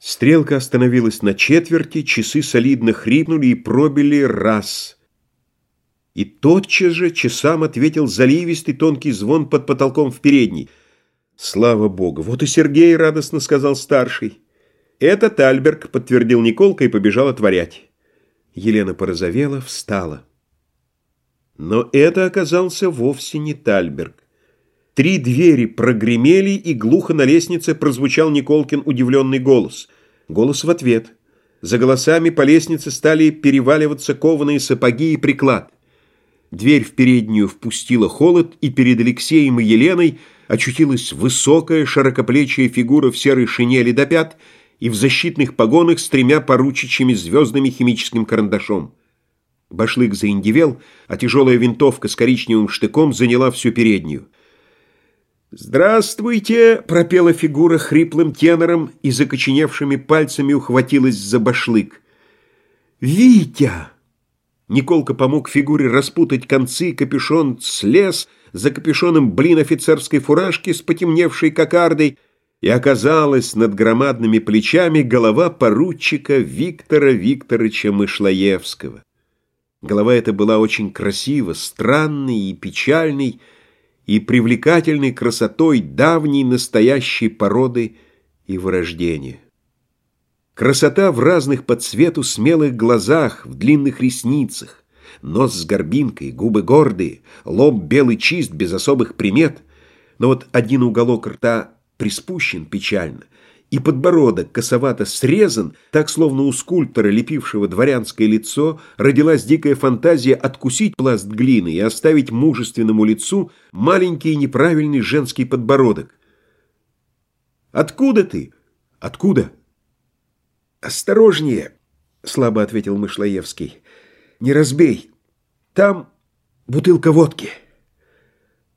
Стрелка остановилась на четверти, часы солидно хрипнули и пробили раз. И тотчас же часам ответил заливистый тонкий звон под потолком в передней. «Слава Богу! Вот и Сергей!» — радостно сказал старший. «Это Тальберг», — подтвердил Николка и побежал отворять. Елена порозовела, встала. Но это оказался вовсе не Тальберг. Три двери прогремели, и глухо на лестнице прозвучал Николкин удивленный голос. Голос в ответ. За голосами по лестнице стали переваливаться кованые сапоги и приклад. Дверь в переднюю впустила холод, и перед Алексеем и Еленой очутилась высокая широкоплечья фигура в серой шинели до пят и в защитных погонах с тремя поручичьими звездами химическим карандашом. Башлык заиндивел, а тяжелая винтовка с коричневым штыком заняла всю переднюю. «Здравствуйте!» — пропела фигура хриплым тенором и закоченевшими пальцами ухватилась за башлык. «Витя!» Николка помог фигуре распутать концы, капюшон слез, за капюшоном блин офицерской фуражки с потемневшей кокардой, и оказалась над громадными плечами голова поручика Виктора Викторовича Мышлоевского. Голова эта была очень красива, странной и печальной, и привлекательной красотой давней настоящей породы и вырождения. Красота в разных по цвету смелых глазах, в длинных ресницах, нос с горбинкой, губы гордые, лоб белый чист, без особых примет, но вот один уголок рта приспущен печально — и подбородок косовато срезан, так словно у скульптора, лепившего дворянское лицо, родилась дикая фантазия откусить пласт глины и оставить мужественному лицу маленький неправильный женский подбородок. «Откуда ты? Откуда?» «Осторожнее!» — слабо ответил Мышлоевский. «Не разбей! Там бутылка водки!»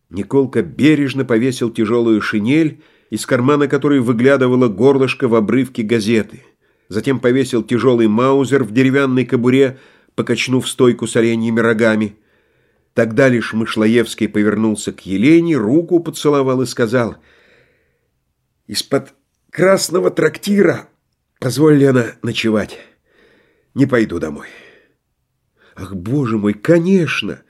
Николка бережно повесил тяжелую шинель, из кармана которой выглядывало горлышко в обрывке газеты. Затем повесил тяжелый маузер в деревянной кобуре, покачнув стойку с оленьими рогами. Тогда лишь Мышлоевский повернулся к Елене, руку поцеловал и сказал, «Из-под красного трактира позволь, Лена, ночевать. Не пойду домой». «Ах, боже мой, конечно!»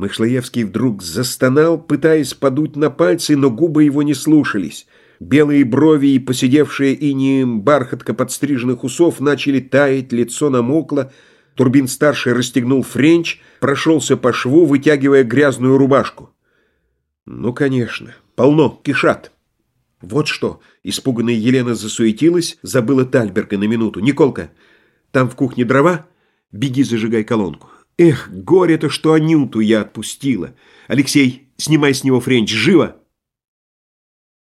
Мышлоевский вдруг застонал, пытаясь подуть на пальцы, но губы его не слушались. Белые брови и посидевшие инеем бархатка подстриженных усов начали таять, лицо намокло. Турбин-старший расстегнул френч, прошелся по шву, вытягивая грязную рубашку. «Ну, конечно, полно, кишат». «Вот что!» — испуганная Елена засуетилась, забыла Тальберга на минуту. «Николка, там в кухне дрова? Беги, зажигай колонку». Эх, горе-то, что Анюту я отпустила. Алексей, снимай с него френч, живо!